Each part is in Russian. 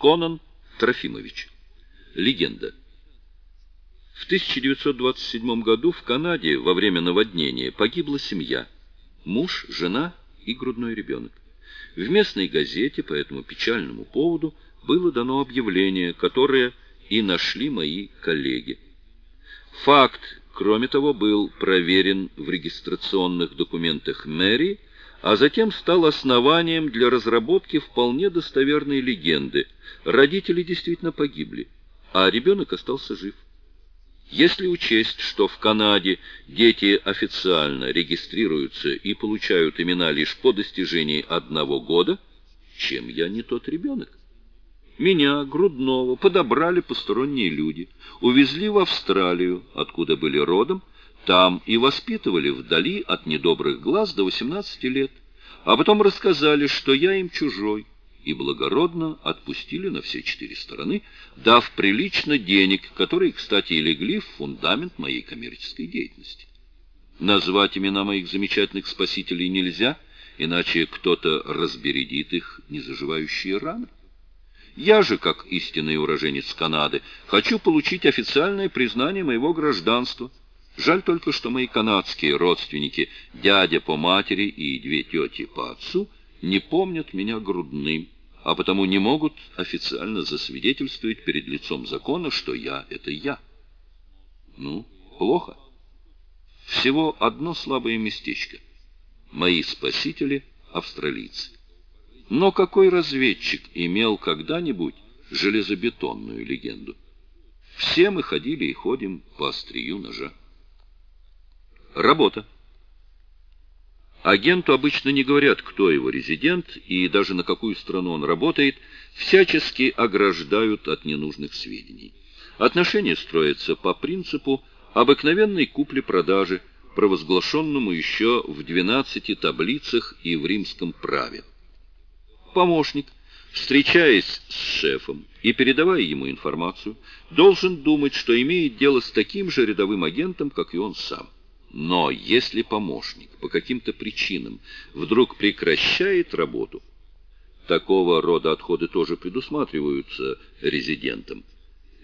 Конан Трофимович. Легенда. В 1927 году в Канаде во время наводнения погибла семья. Муж, жена и грудной ребенок. В местной газете по этому печальному поводу было дано объявление, которое и нашли мои коллеги. Факт, кроме того, был проверен в регистрационных документах мэрии, а затем стал основанием для разработки вполне достоверной легенды. Родители действительно погибли, а ребенок остался жив. Если учесть, что в Канаде дети официально регистрируются и получают имена лишь по достижении одного года, чем я не тот ребенок? Меня, грудного, подобрали посторонние люди, увезли в Австралию, откуда были родом, там и воспитывали вдали от недобрых глаз до 18 лет, а потом рассказали, что я им чужой, и благородно отпустили на все четыре стороны, дав прилично денег, которые, кстати, и легли в фундамент моей коммерческой деятельности. Назвать имена моих замечательных спасителей нельзя, иначе кто-то разбередит их незаживающие раны. Я же, как истинный уроженец Канады, хочу получить официальное признание моего гражданства. Жаль только, что мои канадские родственники, дядя по матери и две тети по отцу, не помнят меня грудным, а потому не могут официально засвидетельствовать перед лицом закона, что я — это я. Ну, плохо. Всего одно слабое местечко. Мои спасители — австралийцы. Но какой разведчик имел когда-нибудь железобетонную легенду? Все мы ходили и ходим по острию ножа. Работа. Агенту обычно не говорят, кто его резидент и даже на какую страну он работает, всячески ограждают от ненужных сведений. Отношения строятся по принципу обыкновенной купли-продажи, провозглашенному еще в 12 таблицах и в римском праве помощник, встречаясь с шефом и передавая ему информацию, должен думать, что имеет дело с таким же рядовым агентом, как и он сам. Но если помощник по каким-то причинам вдруг прекращает работу, такого рода отходы тоже предусматриваются резидентом.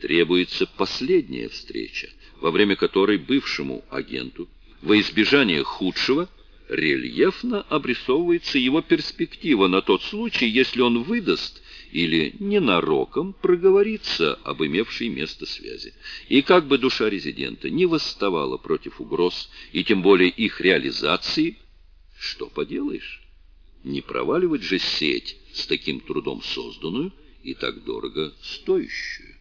Требуется последняя встреча, во время которой бывшему агенту во избежание худшего – рельефно обрисовывается его перспектива на тот случай, если он выдаст или ненароком проговорится об имевшей место связи. И как бы душа резидента не восставала против угроз, и тем более их реализации, что поделаешь? Не проваливать же сеть с таким трудом созданную и так дорого стоящую.